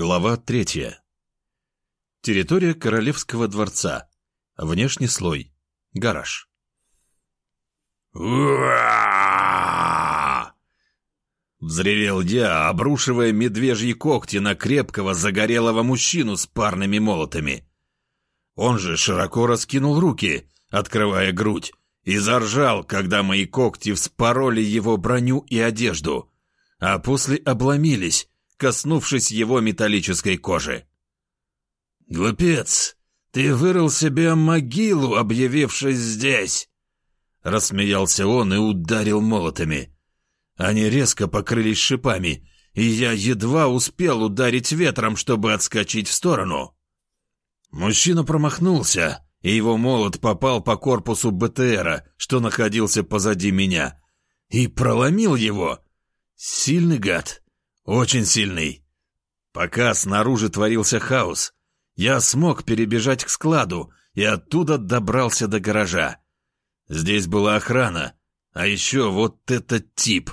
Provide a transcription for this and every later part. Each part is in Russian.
Глава третья. Территория Королевского дворца. Внешний слой. Гараж. Взревел я, обрушивая медвежьи когти на крепкого загорелого мужчину с парными молотами. Он же широко раскинул руки, открывая грудь, и заржал, когда мои когти вспороли его броню и одежду, а после обломились, коснувшись его металлической кожи. «Глупец, ты вырыл себе могилу, объявившись здесь!» Рассмеялся он и ударил молотами. Они резко покрылись шипами, и я едва успел ударить ветром, чтобы отскочить в сторону. Мужчина промахнулся, и его молот попал по корпусу БТРа, что находился позади меня, и проломил его. Сильный гад. Очень сильный. Пока снаружи творился хаос, я смог перебежать к складу и оттуда добрался до гаража. Здесь была охрана, а еще вот этот тип.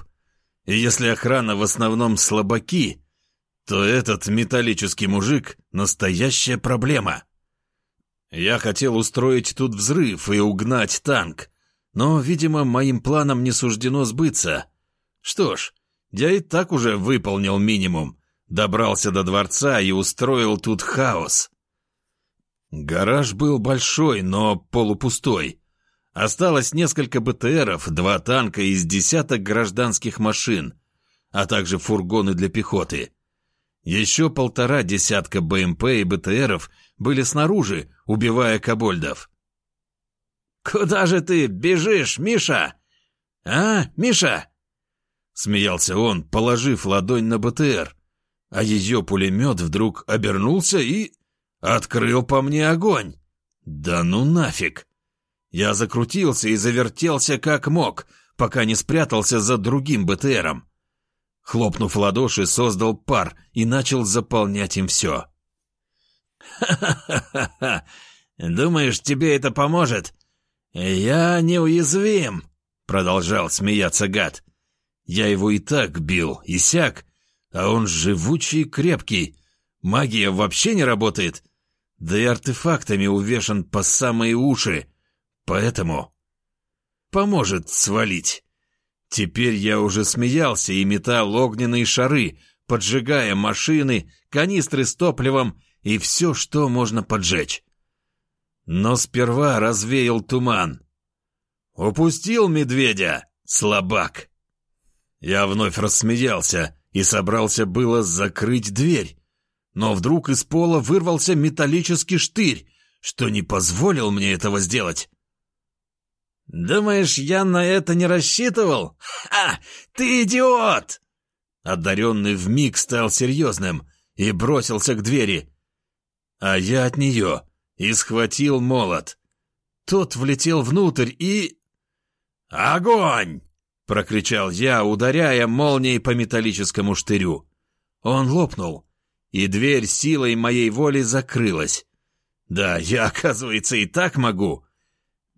И если охрана в основном слабаки, то этот металлический мужик — настоящая проблема. Я хотел устроить тут взрыв и угнать танк, но, видимо, моим планам не суждено сбыться. Что ж, я и так уже выполнил минимум. Добрался до дворца и устроил тут хаос. Гараж был большой, но полупустой. Осталось несколько БТРов, два танка из десяток гражданских машин, а также фургоны для пехоты. Еще полтора десятка БМП и БТРов были снаружи, убивая кобольдов. «Куда же ты бежишь, Миша? А, Миша?» Смеялся он, положив ладонь на БТР, а ее пулемет вдруг обернулся и... открыл по мне огонь. Да ну нафиг! Я закрутился и завертелся как мог, пока не спрятался за другим БТРом. Хлопнув ладоши, создал пар и начал заполнять им все. «Ха-ха-ха! Думаешь, тебе это поможет? Я неуязвим!» Продолжал смеяться гад. Я его и так бил, и сяк, а он живучий и крепкий. Магия вообще не работает. Да и артефактами увешан по самые уши. Поэтому поможет свалить. Теперь я уже смеялся и метал огненные шары, поджигая машины, канистры с топливом и все, что можно поджечь. Но сперва развеял туман. «Упустил медведя, слабак!» Я вновь рассмеялся и собрался было закрыть дверь. Но вдруг из пола вырвался металлический штырь, что не позволил мне этого сделать. «Думаешь, я на это не рассчитывал? Ха! Ты идиот!» Одаренный вмиг стал серьезным и бросился к двери. А я от нее и схватил молот. Тот влетел внутрь и... «Огонь!» — прокричал я, ударяя молнией по металлическому штырю. Он лопнул, и дверь силой моей воли закрылась. Да, я, оказывается, и так могу.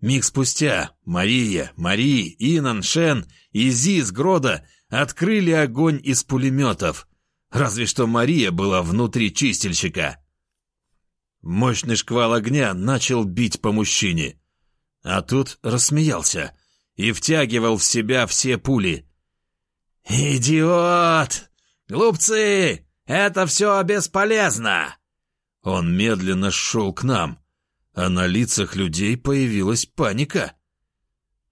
Миг спустя Мария, Мари, Инан, Шен и Зи с Грода открыли огонь из пулеметов. Разве что Мария была внутри чистильщика. Мощный шквал огня начал бить по мужчине. А тут рассмеялся — и втягивал в себя все пули. «Идиот! Глупцы! Это все бесполезно!» Он медленно шел к нам, а на лицах людей появилась паника.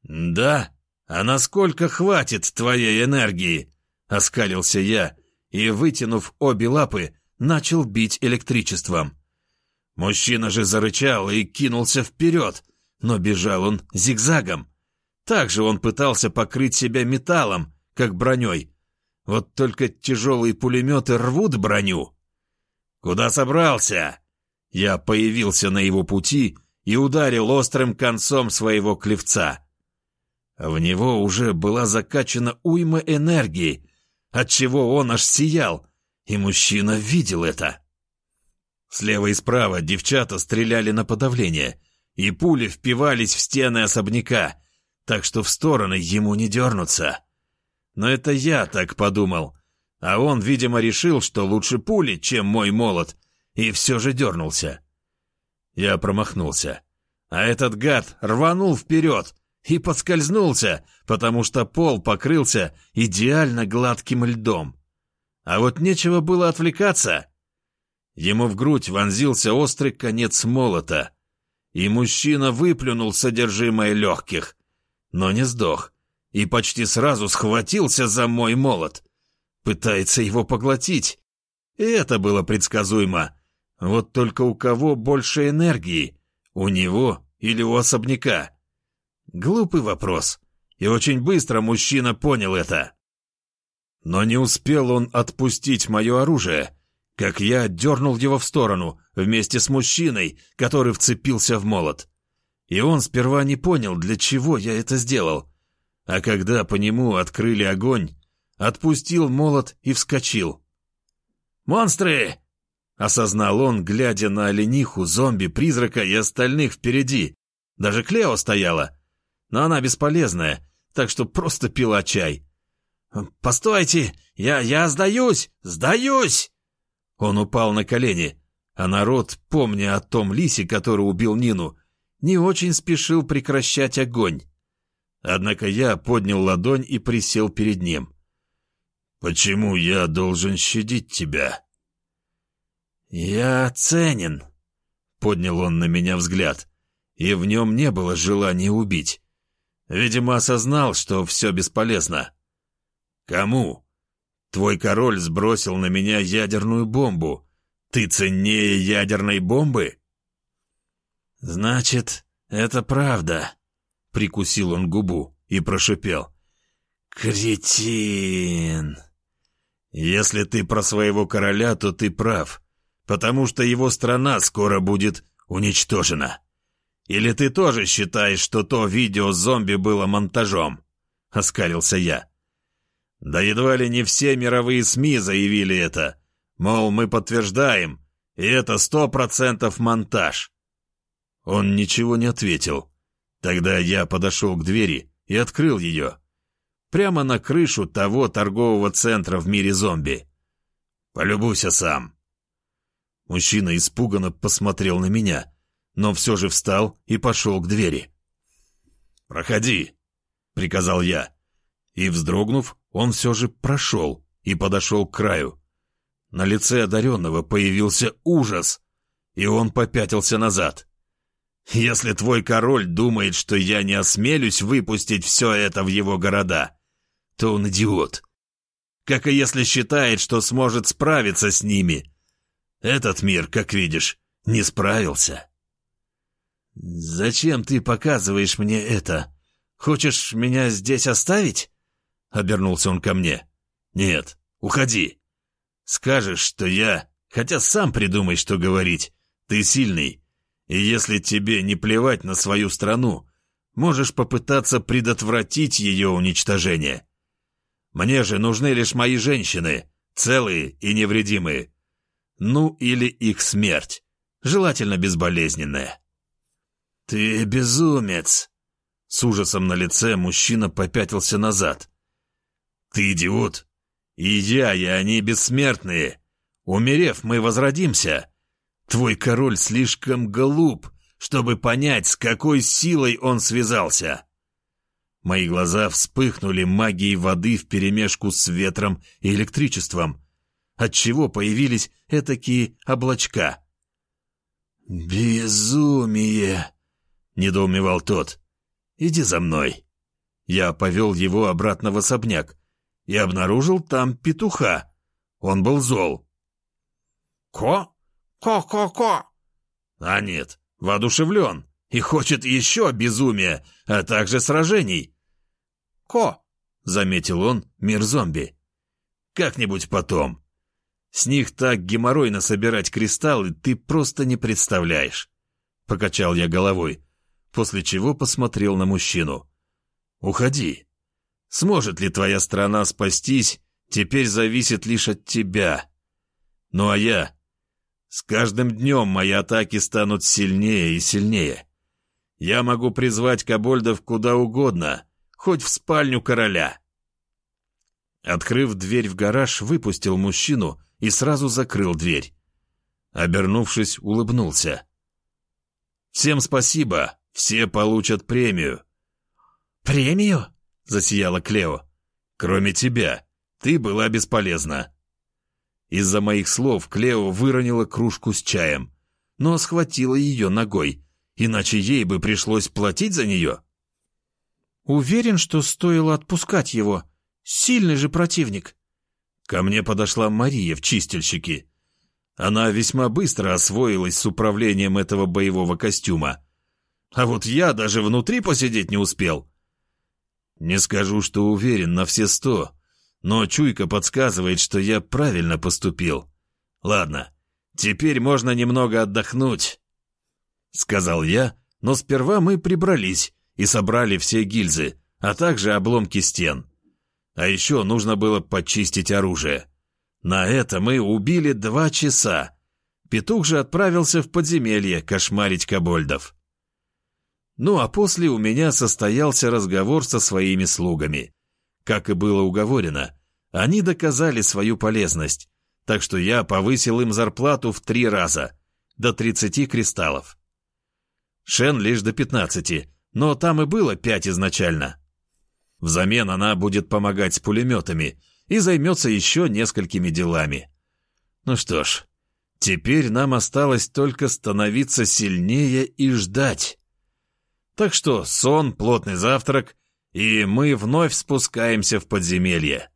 «Да, а насколько хватит твоей энергии?» — оскалился я и, вытянув обе лапы, начал бить электричеством. Мужчина же зарычал и кинулся вперед, но бежал он зигзагом. Также он пытался покрыть себя металлом, как броней. Вот только тяжелые пулеметы рвут броню. «Куда собрался?» Я появился на его пути и ударил острым концом своего клевца. В него уже была закачана уйма энергии, отчего он аж сиял, и мужчина видел это. Слева и справа девчата стреляли на подавление, и пули впивались в стены особняка, так что в стороны ему не дернуться. Но это я так подумал. А он, видимо, решил, что лучше пули, чем мой молот, и все же дернулся. Я промахнулся. А этот гад рванул вперед и подскользнулся, потому что пол покрылся идеально гладким льдом. А вот нечего было отвлекаться. Ему в грудь вонзился острый конец молота, и мужчина выплюнул содержимое легких, но не сдох, и почти сразу схватился за мой молот. Пытается его поглотить. И это было предсказуемо. Вот только у кого больше энергии? У него или у особняка? Глупый вопрос. И очень быстро мужчина понял это. Но не успел он отпустить мое оружие, как я дернул его в сторону вместе с мужчиной, который вцепился в молот. И он сперва не понял, для чего я это сделал. А когда по нему открыли огонь, отпустил молот и вскочил. «Монстры!» — осознал он, глядя на олениху, зомби, призрака и остальных впереди. Даже Клео стояла. Но она бесполезная, так что просто пила чай. «Постойте! Я, я сдаюсь! Сдаюсь!» Он упал на колени, а народ, помня о том лисе, который убил Нину, не очень спешил прекращать огонь. Однако я поднял ладонь и присел перед ним. «Почему я должен щадить тебя?» «Я ценен», — поднял он на меня взгляд, и в нем не было желания убить. Видимо, осознал, что все бесполезно. «Кому?» «Твой король сбросил на меня ядерную бомбу. Ты ценнее ядерной бомбы?» «Значит, это правда», — прикусил он губу и прошипел. «Кретин!» «Если ты про своего короля, то ты прав, потому что его страна скоро будет уничтожена. Или ты тоже считаешь, что то видео зомби было монтажом?» — оскалился я. «Да едва ли не все мировые СМИ заявили это. Мол, мы подтверждаем, и это сто процентов монтаж». Он ничего не ответил. Тогда я подошел к двери и открыл ее прямо на крышу того торгового центра в мире зомби. «Полюбуйся сам». Мужчина испуганно посмотрел на меня, но все же встал и пошел к двери. «Проходи», — приказал я. И, вздрогнув, он все же прошел и подошел к краю. На лице одаренного появился ужас, и он попятился назад. «Если твой король думает, что я не осмелюсь выпустить все это в его города, то он идиот. Как и если считает, что сможет справиться с ними. Этот мир, как видишь, не справился. «Зачем ты показываешь мне это? Хочешь меня здесь оставить?» Обернулся он ко мне. «Нет, уходи. Скажешь, что я... Хотя сам придумай, что говорить. Ты сильный. И если тебе не плевать на свою страну, можешь попытаться предотвратить ее уничтожение. Мне же нужны лишь мои женщины, целые и невредимые. Ну или их смерть, желательно безболезненная. «Ты безумец!» С ужасом на лице мужчина попятился назад. «Ты идиот! И я, и они бессмертные. Умерев, мы возродимся. Твой король слишком глуп, чтобы понять, с какой силой он связался. Мои глаза вспыхнули магией воды вперемешку с ветром и электричеством, отчего появились этакие облачка. «Безумие!» — недоумевал тот. «Иди за мной». Я повел его обратно в особняк и обнаружил там петуха. Он был зол. «Ко? Ко-ко-ко!» А нет, воодушевлен и хочет еще безумия, а также сражений. «Ко!» — заметил он, мир зомби. «Как-нибудь потом. С них так геморройно собирать кристаллы, ты просто не представляешь». Покачал я головой, после чего посмотрел на мужчину. «Уходи. Сможет ли твоя страна спастись, теперь зависит лишь от тебя. Ну а я... С каждым днем мои атаки станут сильнее и сильнее. Я могу призвать кобольдов куда угодно, хоть в спальню короля. Открыв дверь в гараж, выпустил мужчину и сразу закрыл дверь. Обернувшись, улыбнулся. «Всем спасибо, все получат премию». «Премию?» — засияла Клео. «Кроме тебя, ты была бесполезна». Из-за моих слов Клео выронила кружку с чаем, но схватила ее ногой, иначе ей бы пришлось платить за нее. «Уверен, что стоило отпускать его», Сильный же противник. Ко мне подошла Мария в чистильщике. Она весьма быстро освоилась с управлением этого боевого костюма. А вот я даже внутри посидеть не успел. Не скажу, что уверен на все сто, но чуйка подсказывает, что я правильно поступил. Ладно, теперь можно немного отдохнуть, — сказал я, но сперва мы прибрались и собрали все гильзы, а также обломки стен. А еще нужно было почистить оружие. На это мы убили два часа. Петух же отправился в подземелье кошмарить кобольдов. Ну а после у меня состоялся разговор со своими слугами. Как и было уговорено, они доказали свою полезность, так что я повысил им зарплату в три раза, до 30 кристаллов. Шен лишь до 15, но там и было пять изначально. Взамен она будет помогать с пулеметами и займется еще несколькими делами. Ну что ж, теперь нам осталось только становиться сильнее и ждать. Так что сон, плотный завтрак, и мы вновь спускаемся в подземелье.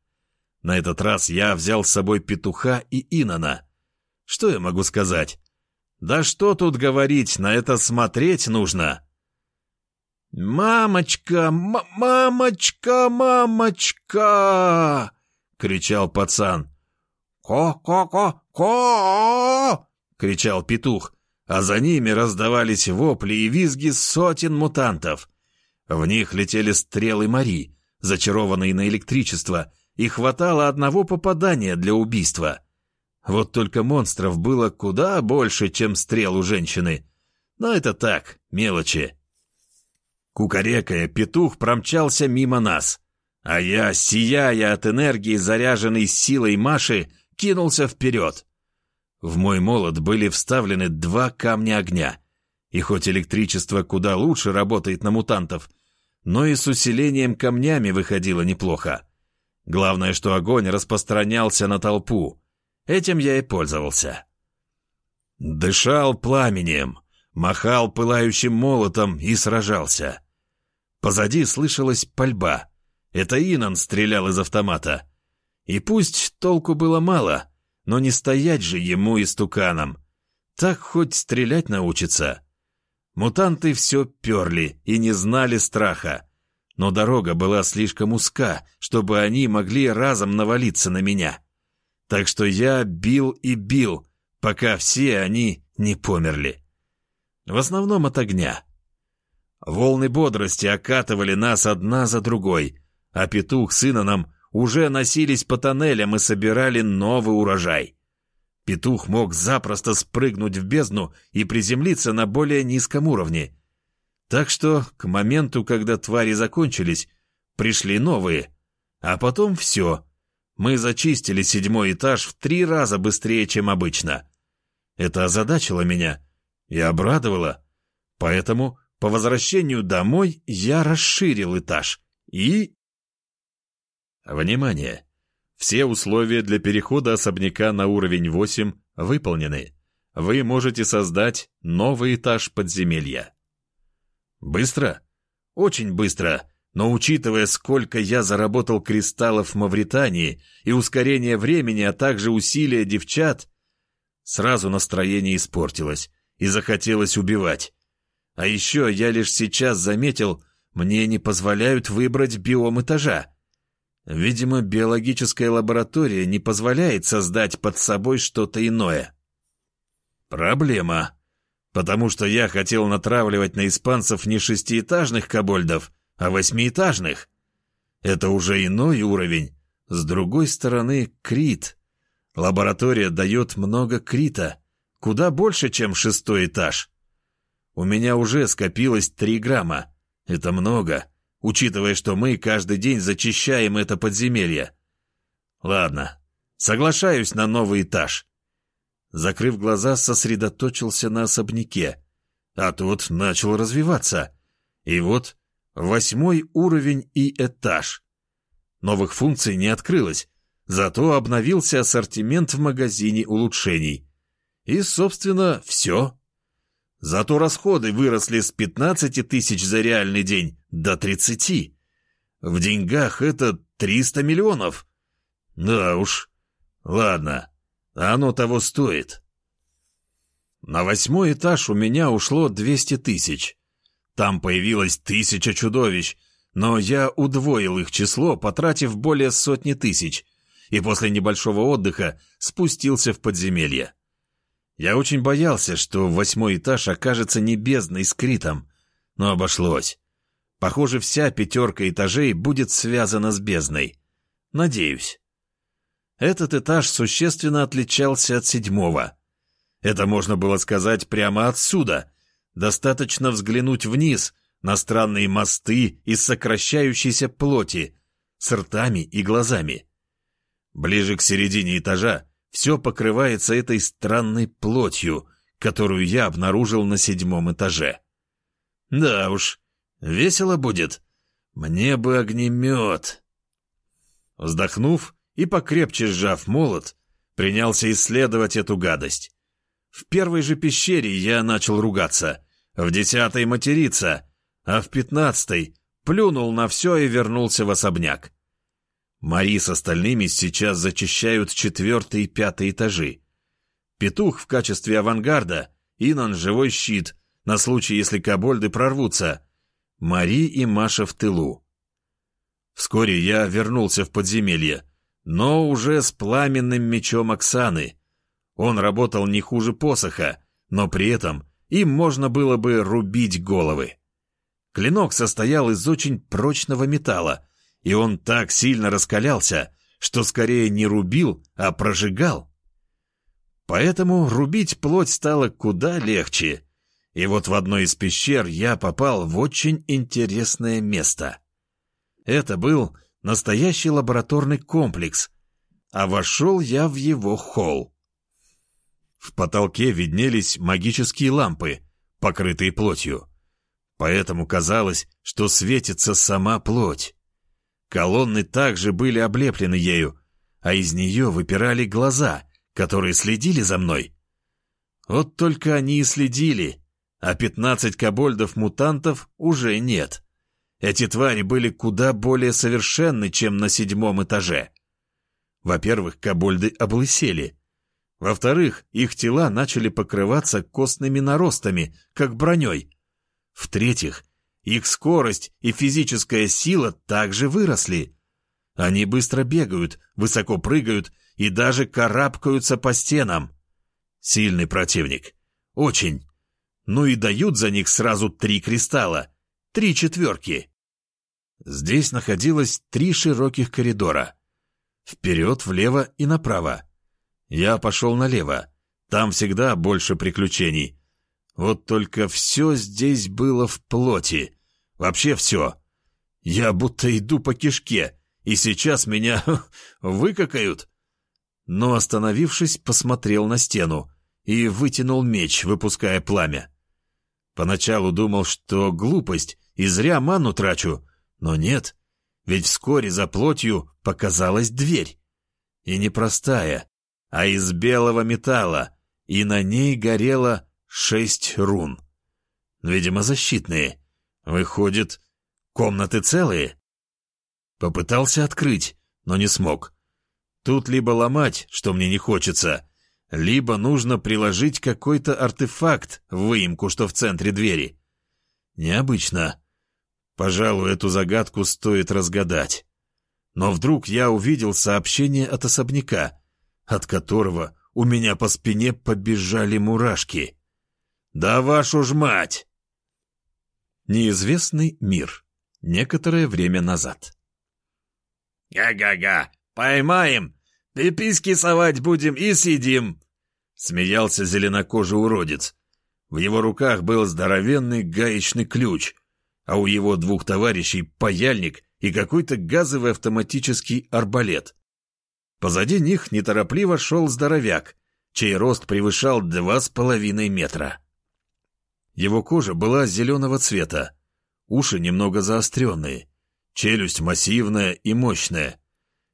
На этот раз я взял с собой петуха и Инана. Что я могу сказать? Да что тут говорить, на это смотреть нужно. «Мамочка! Мамочка! Мамочка!» — кричал пацан. «Ко-ко-ко-ко!» — кричал петух, а за ними раздавались вопли и визги сотен мутантов. В них летели стрелы Мари, зачарованные на электричество, и хватало одного попадания для убийства. Вот только монстров было куда больше, чем стрел у женщины. Но это так, мелочи. Кукарекая, петух промчался мимо нас, а я, сияя от энергии, заряженной силой Маши, кинулся вперед. В мой молот были вставлены два камня огня, и хоть электричество куда лучше работает на мутантов, но и с усилением камнями выходило неплохо. Главное, что огонь распространялся на толпу. Этим я и пользовался. Дышал пламенем, махал пылающим молотом и сражался. Позади слышалась пальба. Это Инан стрелял из автомата. И пусть толку было мало, но не стоять же ему истуканом. Так хоть стрелять научится. Мутанты все перли и не знали страха. Но дорога была слишком узка, чтобы они могли разом навалиться на меня. Так что я бил и бил, пока все они не померли. В основном от огня. Волны бодрости окатывали нас одна за другой, а петух с Иноном уже носились по тоннелям и собирали новый урожай. Петух мог запросто спрыгнуть в бездну и приземлиться на более низком уровне. Так что к моменту, когда твари закончились, пришли новые. А потом все. Мы зачистили седьмой этаж в три раза быстрее, чем обычно. Это озадачило меня и обрадовало. Поэтому по возвращению домой я расширил этаж и... Внимание! Все условия для перехода особняка на уровень 8 выполнены. Вы можете создать новый этаж подземелья. Быстро? Очень быстро, но учитывая, сколько я заработал кристаллов в Мавритании и ускорение времени, а также усилия девчат, сразу настроение испортилось и захотелось убивать. А еще я лишь сейчас заметил, мне не позволяют выбрать биом этажа. Видимо, биологическая лаборатория не позволяет создать под собой что-то иное. Проблема. Потому что я хотел натравливать на испанцев не шестиэтажных кобольдов, а восьмиэтажных. Это уже иной уровень. С другой стороны, крит. Лаборатория дает много крита. Куда больше, чем шестой этаж. У меня уже скопилось три грамма. Это много, учитывая, что мы каждый день зачищаем это подземелье. Ладно, соглашаюсь на новый этаж. Закрыв глаза, сосредоточился на особняке, а тот начал развиваться. И вот восьмой уровень и этаж. Новых функций не открылось, зато обновился ассортимент в магазине улучшений. И, собственно, все. Зато расходы выросли с 15 тысяч за реальный день до 30. В деньгах это 300 миллионов. Да уж. Ладно, оно того стоит. На восьмой этаж у меня ушло 200 тысяч. Там появилось тысяча чудовищ, но я удвоил их число, потратив более сотни тысяч, и после небольшого отдыха спустился в подземелье. Я очень боялся, что восьмой этаж окажется не бездной с Критом, но обошлось. Похоже, вся пятерка этажей будет связана с бездной. Надеюсь. Этот этаж существенно отличался от седьмого. Это можно было сказать прямо отсюда. Достаточно взглянуть вниз на странные мосты из сокращающейся плоти с ртами и глазами. Ближе к середине этажа все покрывается этой странной плотью, которую я обнаружил на седьмом этаже. Да уж, весело будет. Мне бы огнемет. Вздохнув и покрепче сжав молот, принялся исследовать эту гадость. В первой же пещере я начал ругаться, в десятой материться, а в пятнадцатой плюнул на все и вернулся в особняк. Мари с остальными сейчас зачищают четвертый и пятый этажи. Петух в качестве авангарда, Инан — живой щит, на случай, если кобольды прорвутся. Мари и Маша в тылу. Вскоре я вернулся в подземелье, но уже с пламенным мечом Оксаны. Он работал не хуже посоха, но при этом им можно было бы рубить головы. Клинок состоял из очень прочного металла, и он так сильно раскалялся, что скорее не рубил, а прожигал. Поэтому рубить плоть стало куда легче. И вот в одной из пещер я попал в очень интересное место. Это был настоящий лабораторный комплекс, а вошел я в его холл. В потолке виднелись магические лампы, покрытые плотью. Поэтому казалось, что светится сама плоть. Колонны также были облеплены ею, а из нее выпирали глаза, которые следили за мной. Вот только они и следили, а пятнадцать кобольдов-мутантов уже нет. Эти твари были куда более совершенны, чем на седьмом этаже. Во-первых, кобольды облысели. Во-вторых, их тела начали покрываться костными наростами, как броней. В-третьих, их скорость и физическая сила также выросли. Они быстро бегают, высоко прыгают и даже карабкаются по стенам. Сильный противник. Очень. Ну и дают за них сразу три кристалла. Три четверки. Здесь находилось три широких коридора. Вперед, влево и направо. Я пошел налево. Там всегда больше приключений. Вот только все здесь было в плоти. Вообще все. Я будто иду по кишке, и сейчас меня выкакают. Но, остановившись, посмотрел на стену и вытянул меч, выпуская пламя. Поначалу думал, что глупость, и зря ману трачу, но нет, ведь вскоре за плотью показалась дверь. И не простая, а из белого металла, и на ней горело шесть рун. Видимо, защитные. Выходит, комнаты целые? Попытался открыть, но не смог. Тут либо ломать, что мне не хочется, либо нужно приложить какой-то артефакт в выемку, что в центре двери. Необычно. Пожалуй, эту загадку стоит разгадать. Но вдруг я увидел сообщение от особняка, от которого у меня по спине побежали мурашки. «Да вашу ж мать!» Неизвестный мир. Некоторое время назад. «Га-га-га! Поймаем! Пиписьки совать будем и сидим!» Смеялся зеленокожий уродец. В его руках был здоровенный гаечный ключ, а у его двух товарищей паяльник и какой-то газовый автоматический арбалет. Позади них неторопливо шел здоровяк, чей рост превышал два с половиной метра. Его кожа была зеленого цвета, уши немного заостренные, челюсть массивная и мощная.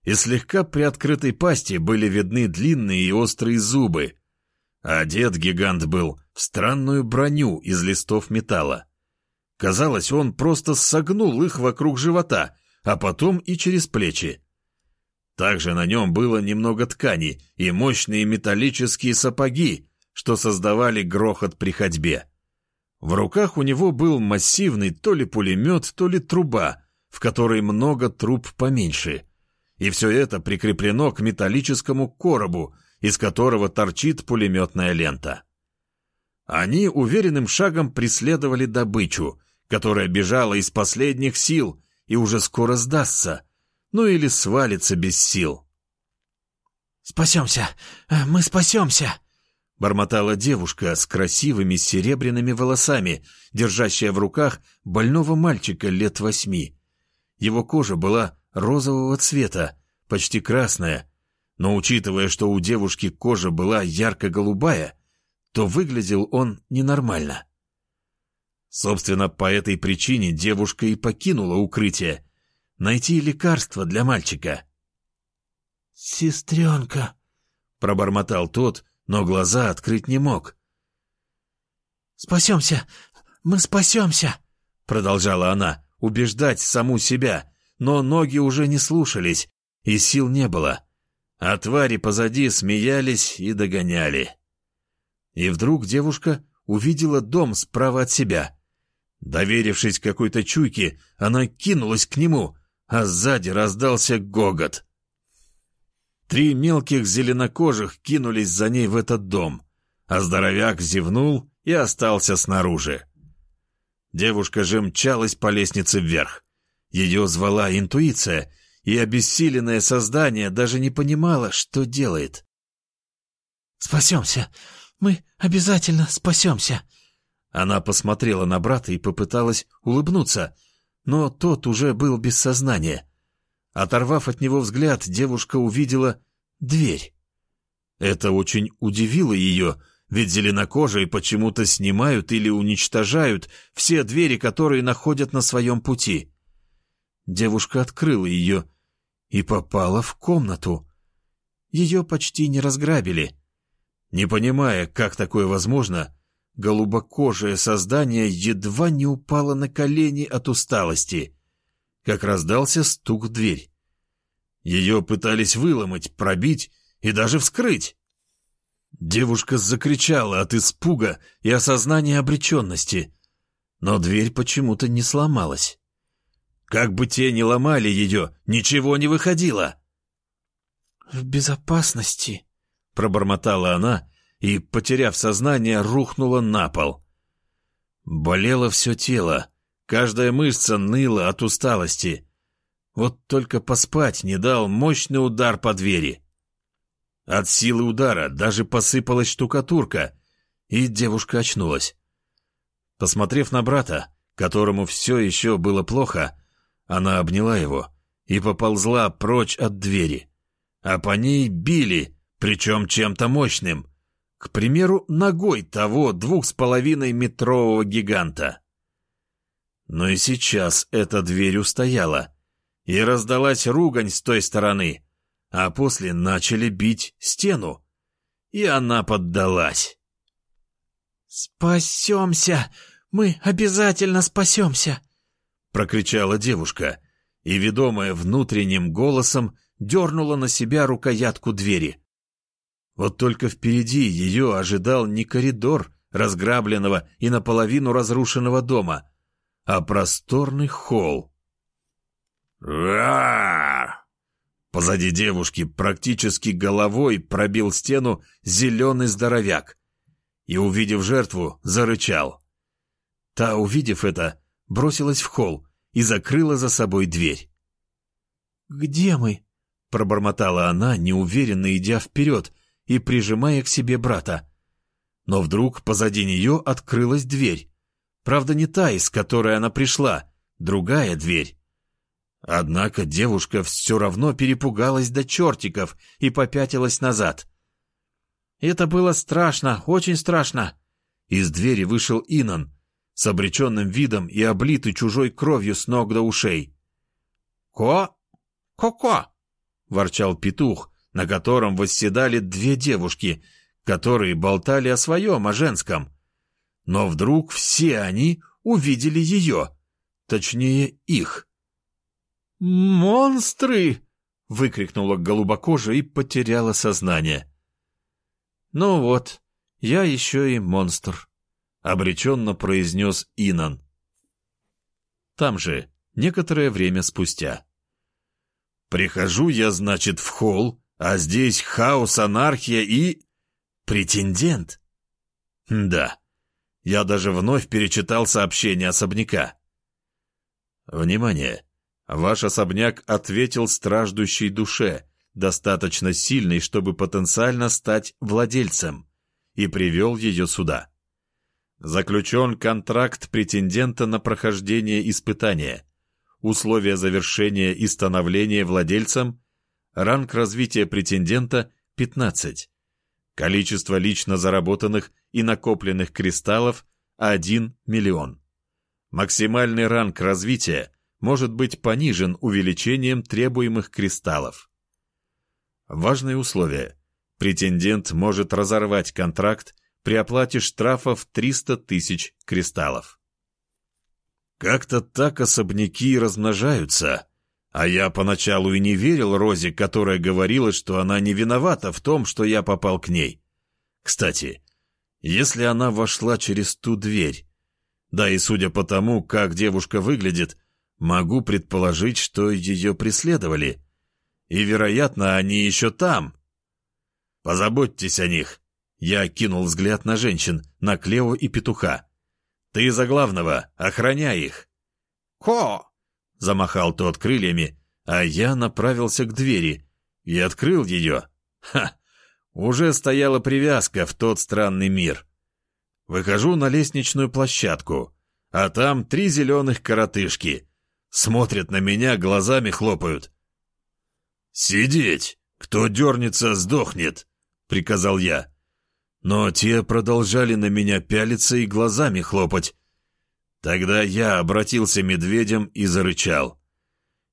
Из слегка приоткрытой пасти были видны длинные и острые зубы. А одет гигант был в странную броню из листов металла. Казалось, он просто согнул их вокруг живота, а потом и через плечи. Также на нем было немного ткани и мощные металлические сапоги, что создавали грохот при ходьбе. В руках у него был массивный то ли пулемет, то ли труба, в которой много труб поменьше. И все это прикреплено к металлическому коробу, из которого торчит пулеметная лента. Они уверенным шагом преследовали добычу, которая бежала из последних сил и уже скоро сдастся, ну или свалится без сил. «Спасемся! Э, мы спасемся!» Бормотала девушка с красивыми серебряными волосами, держащая в руках больного мальчика лет восьми. Его кожа была розового цвета, почти красная, но учитывая, что у девушки кожа была ярко-голубая, то выглядел он ненормально. Собственно, по этой причине девушка и покинула укрытие. Найти лекарство для мальчика. «Сестренка», — пробормотал тот, но глаза открыть не мог. «Спасемся! Мы спасемся!» — продолжала она, убеждать саму себя, но ноги уже не слушались, и сил не было. А твари позади смеялись и догоняли. И вдруг девушка увидела дом справа от себя. Доверившись какой-то чуйке, она кинулась к нему, а сзади раздался гогот. Три мелких зеленокожих кинулись за ней в этот дом, а здоровяк зевнул и остался снаружи. Девушка же мчалась по лестнице вверх. Ее звала интуиция, и обессиленное создание даже не понимало, что делает. «Спасемся! Мы обязательно спасемся!» Она посмотрела на брата и попыталась улыбнуться, но тот уже был без сознания. Оторвав от него взгляд, девушка увидела дверь. Это очень удивило ее, ведь зеленокожие почему-то снимают или уничтожают все двери, которые находят на своем пути. Девушка открыла ее и попала в комнату. Ее почти не разграбили. Не понимая, как такое возможно, голубокожее создание едва не упало на колени от усталости, как раздался стук в дверь. Ее пытались выломать, пробить и даже вскрыть. Девушка закричала от испуга и осознания обреченности, но дверь почему-то не сломалась. Как бы те ни ломали ее, ничего не выходило. «В безопасности», — пробормотала она и, потеряв сознание, рухнула на пол. Болело все тело, каждая мышца ныла от усталости. Вот только поспать не дал мощный удар по двери. От силы удара даже посыпалась штукатурка, и девушка очнулась. Посмотрев на брата, которому все еще было плохо, она обняла его и поползла прочь от двери. А по ней били, причем чем-то мощным. К примеру, ногой того двух с половиной метрового гиганта. Но и сейчас эта дверь устояла, и раздалась ругань с той стороны, а после начали бить стену, и она поддалась. «Спасемся! Мы обязательно спасемся!» прокричала девушка и, ведомая внутренним голосом, дернула на себя рукоятку двери. Вот только впереди ее ожидал не коридор разграбленного и наполовину разрушенного дома, а просторный холл. Позади девушки практически головой пробил стену зеленый здоровяк и, увидев жертву, зарычал. Та, увидев это, бросилась в холл и закрыла за собой дверь. «Где мы?» — пробормотала она, неуверенно идя вперед и прижимая к себе брата. Но вдруг позади нее открылась дверь. Правда, не та, из которой она пришла, другая дверь. Однако девушка все равно перепугалась до чертиков и попятилась назад. «Это было страшно, очень страшно!» Из двери вышел Инан с обреченным видом и облитый чужой кровью с ног до ушей. «Ко? Ко-ко!» — ворчал петух, на котором восседали две девушки, которые болтали о своем, о женском. Но вдруг все они увидели ее, точнее их. «Монстры!» — выкрикнула голубокожая и потеряла сознание. «Ну вот, я еще и монстр», — обреченно произнес Инан. Там же, некоторое время спустя. «Прихожу я, значит, в холл, а здесь хаос, анархия и... претендент». «Да, я даже вновь перечитал сообщение особняка». «Внимание! Ваш особняк ответил страждущей душе, достаточно сильной, чтобы потенциально стать владельцем, и привел ее сюда. Заключен контракт претендента на прохождение испытания. Условия завершения и становления владельцем. Ранг развития претендента – 15. Количество лично заработанных и накопленных кристаллов – 1 миллион. Максимальный ранг развития может быть понижен увеличением требуемых кристаллов. Важное условие. Претендент может разорвать контракт при оплате штрафа в 300 тысяч кристаллов. Как-то так особняки размножаются. А я поначалу и не верил Розе, которая говорила, что она не виновата в том, что я попал к ней. Кстати, если она вошла через ту дверь, да и судя по тому, как девушка выглядит, Могу предположить, что ее преследовали. И, вероятно, они еще там. Позаботьтесь о них. Я кинул взгляд на женщин, на Клео и Петуха. Ты за главного, охраняй их. Ко! Замахал тот крыльями, а я направился к двери и открыл ее. Ха! Уже стояла привязка в тот странный мир. Выхожу на лестничную площадку, а там три зеленых коротышки — Смотрят на меня, глазами хлопают. «Сидеть! Кто дернется, сдохнет!» — приказал я. Но те продолжали на меня пялиться и глазами хлопать. Тогда я обратился медведем и зарычал.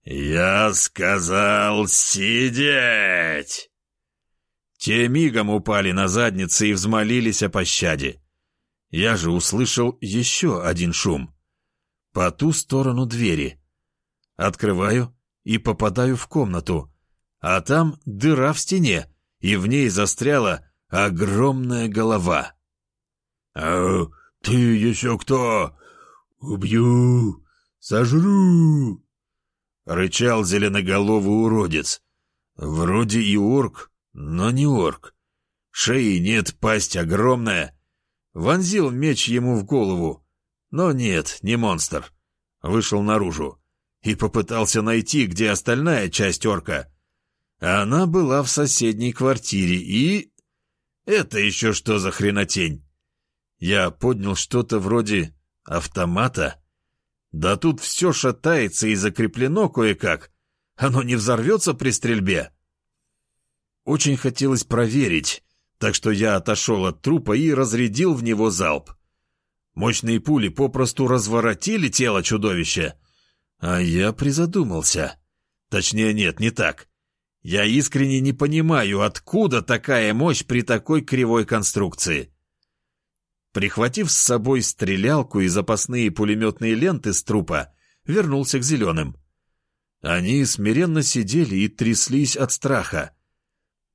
«Я сказал сидеть!» Те мигом упали на задницы и взмолились о пощаде. Я же услышал еще один шум. По ту сторону двери. Открываю и попадаю в комнату, а там дыра в стене, и в ней застряла огромная голова. «А ты еще кто? Убью! Сожру!» Рычал зеленоголовый уродец. Вроде и орк, но не орк. Шеи нет, пасть огромная. Вонзил меч ему в голову. Но нет, не монстр. Вышел наружу и попытался найти, где остальная часть орка. Она была в соседней квартире и... Это еще что за хренотень? Я поднял что-то вроде автомата. Да тут все шатается и закреплено кое-как. Оно не взорвется при стрельбе. Очень хотелось проверить, так что я отошел от трупа и разрядил в него залп. Мощные пули попросту разворотили тело чудовища, а я призадумался. Точнее, нет, не так. Я искренне не понимаю, откуда такая мощь при такой кривой конструкции. Прихватив с собой стрелялку и запасные пулеметные ленты с трупа, вернулся к зеленым. Они смиренно сидели и тряслись от страха.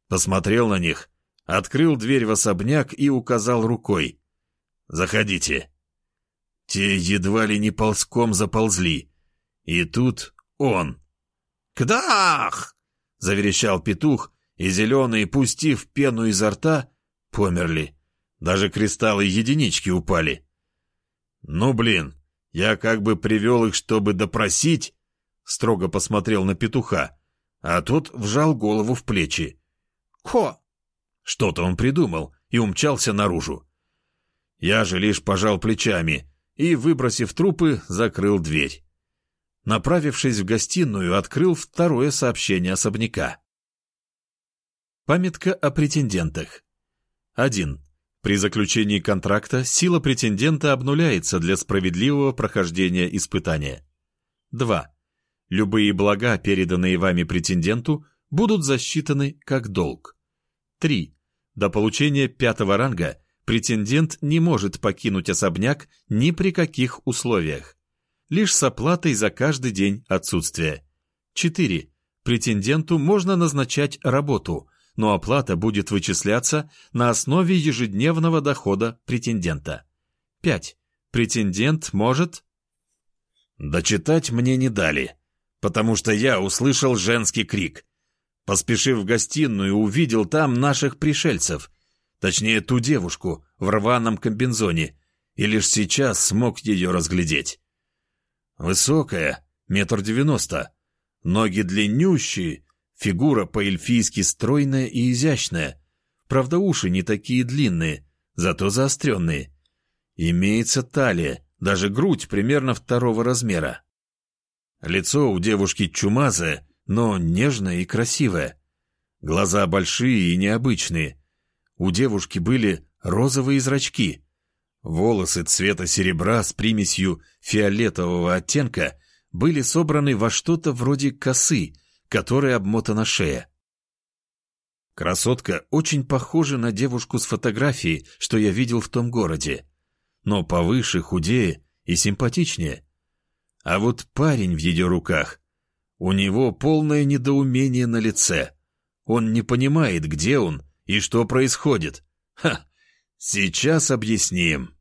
Посмотрел на них, открыл дверь в особняк и указал рукой. «Заходите». Те едва ли не ползком заползли. И тут он. «Кдах!» — заверещал петух, и зеленые, пустив пену изо рта, померли. Даже кристаллы единички упали. «Ну, блин, я как бы привел их, чтобы допросить», — строго посмотрел на петуха, а тот вжал голову в плечи. «Ко!» Что-то он придумал и умчался наружу. Я же лишь пожал плечами и, выбросив трупы, закрыл дверь. Направившись в гостиную, открыл второе сообщение особняка. Памятка о претендентах. 1. При заключении контракта сила претендента обнуляется для справедливого прохождения испытания. 2. Любые блага, переданные вами претенденту, будут засчитаны как долг. 3. До получения пятого ранга претендент не может покинуть особняк ни при каких условиях. Лишь с оплатой за каждый день отсутствия. 4. Претенденту можно назначать работу, но оплата будет вычисляться на основе ежедневного дохода претендента. 5. Претендент может... Дочитать мне не дали, потому что я услышал женский крик. Поспешив в гостиную, увидел там наших пришельцев, точнее ту девушку в рваном комбинзоне, и лишь сейчас смог ее разглядеть. Высокая, метр девяносто, ноги длиннющие, Фигура по-эльфийски стройная и изящная. Правда, уши не такие длинные, зато заостренные. Имеется талия, даже грудь примерно второго размера. Лицо у девушки чумазое, но нежное и красивое. Глаза большие и необычные. У девушки были розовые зрачки. Волосы цвета серебра с примесью фиолетового оттенка были собраны во что-то вроде косы — которой обмотана шея. Красотка очень похожа на девушку с фотографии, что я видел в том городе, но повыше, худее и симпатичнее. А вот парень в ее руках, у него полное недоумение на лице. Он не понимает, где он и что происходит. Ха, сейчас объясним.